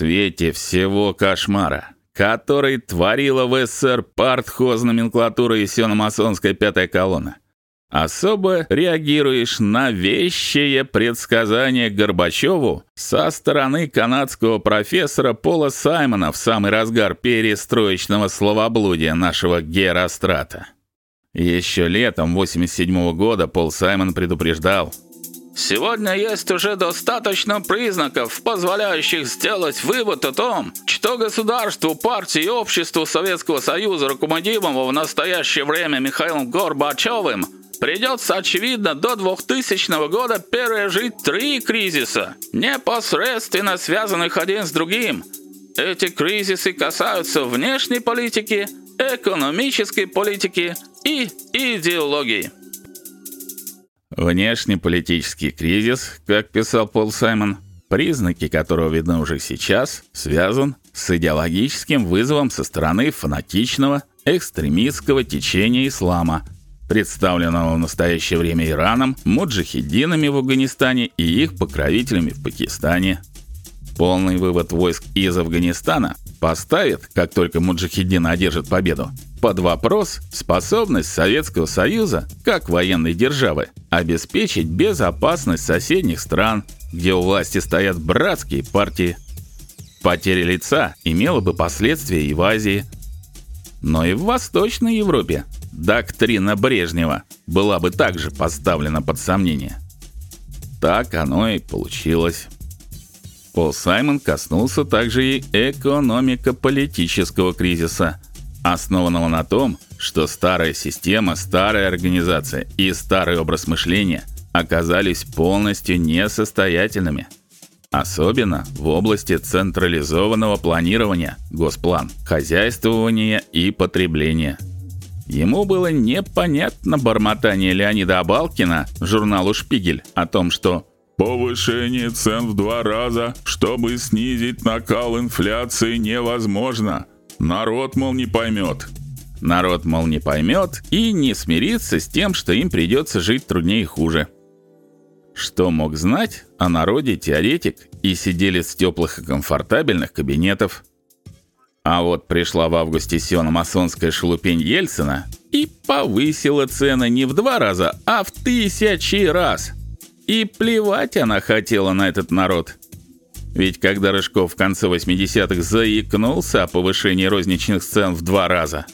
свете всего кошмара, который творила в СССР партхоз-номенклатура и сиономасонская пятая колонна, особо реагируешь на вещие предсказания Горбачеву со стороны канадского профессора Пола Саймона в самый разгар перестроечного словоблудия нашего Герострата. Еще летом 87 -го года Пол Саймон предупреждал: Сегодня есть уже достаточно признаков, позволяющих сделать вывод о том, что государству, партии и обществу Советского Союза, руководимого в настоящее время Михаилом Горбачевым, придется, очевидно, до 2000 года пережить три кризиса, непосредственно связанных один с другим. Эти кризисы касаются внешней политики, экономической политики и идеологии. Внешнеполитический кризис, как писал Пол Саймон, признаки которого видны уже сейчас, связан с идеологическим вызовом со стороны фанатичного экстремистского течения ислама, представленного в настоящее время Ираном, муджахидинами в Афганистане и их покровителями в Пакистане. Полный вывод войск из Афганистана поставит, как только муджахидины одержат победу, под вопрос способность Советского Союза, как военной державы, обеспечить безопасность соседних стран, где у власти стоят братские партии. Потеря лица имела бы последствия и в Азии, но и в Восточной Европе доктрина Брежнева была бы также поставлена под сомнение. Так оно и получилось. Пол Саймон коснулся также и экономико-политического кризиса, основанного на том, что старая система, старая организация и старый образ мышления оказались полностью несостоятельными. Особенно в области централизованного планирования, госплан, хозяйствования и потребления. Ему было непонятно бормотание Леонида Абалкина журналу Шпигель о том, что Повышение цен в два раза, чтобы снизить накал инфляции, невозможно. Народ, мол, не поймет. Народ, мол, не поймет и не смирится с тем, что им придется жить труднее и хуже. Что мог знать о народе теоретик и сиделец теплых и комфортабельных кабинетов? А вот пришла в августе сиономасонская шелупень Ельцина и повысила цены не в два раза, а в тысячи раз. И плевать она хотела на этот народ. Ведь когда Рыжков в конце 80-х заикнулся о повышении розничных цен в два раза,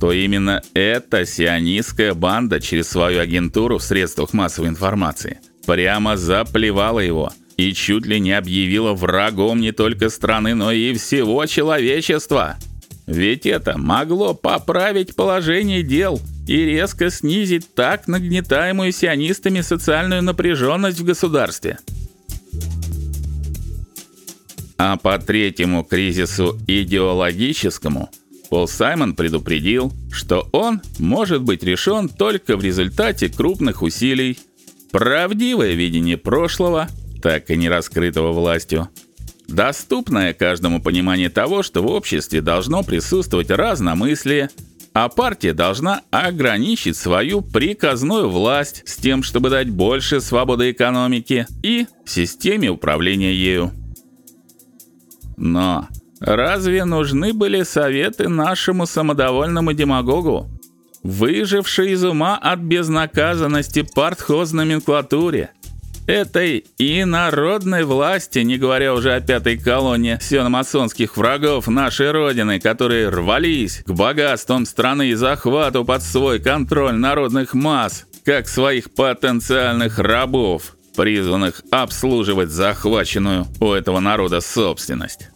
то именно эта сионистская банда через свою агентуру в средствах массовой информации прямо заплевала его и чуть ли не объявила врагом не только страны, но и всего человечества. Ведь это могло поправить положение дел и резко снизить так нагнетаемую сионистами социальную напряженность в государстве. А по третьему кризису идеологическому Пол Саймон предупредил, что он может быть решен только в результате крупных усилий. Правдивое видение прошлого, так и не раскрытого властью, доступное каждому понимание того, что в обществе должно присутствовать разномыслие, а партия должна ограничить свою приказную власть с тем, чтобы дать больше свободы экономике и системе управления ею. Но разве нужны были советы нашему самодовольному демагогу, выжившей из ума от безнаказанности партхоз номенклатуре? этой и народной власти, не говоря уже о пятой колонне сиономасонских врагов нашей родины, которые рвались к богатствам страны и захвату под свой контроль народных масс, как своих потенциальных рабов, призванных обслуживать захваченную у этого народа собственность.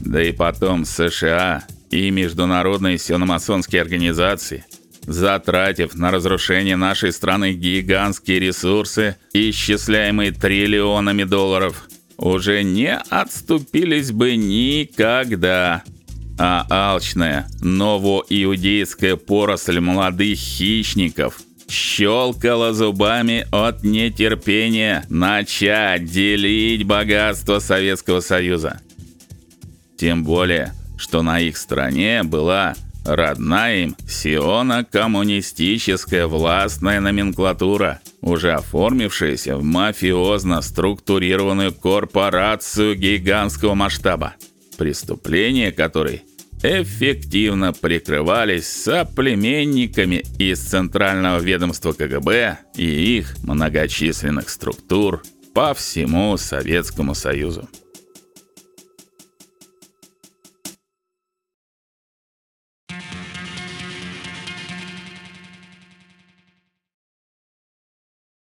Да и потом США и международные сиономасонские организации затратив на разрушение нашей страны гигантские ресурсы, исчисляемые триллионами долларов, уже не отступились бы никогда. А алчная новоиудейская поросль молодых хищников щелкала зубами от нетерпения начать делить богатство Советского Союза. Тем более, что на их стороне была родная им сиона-коммунистическая властная номенклатура, уже оформившаяся в мафиозно структурированную корпорацию гигантского масштаба, преступления которой эффективно прикрывались соплеменниками из Центрального ведомства КГБ и их многочисленных структур по всему Советскому Союзу.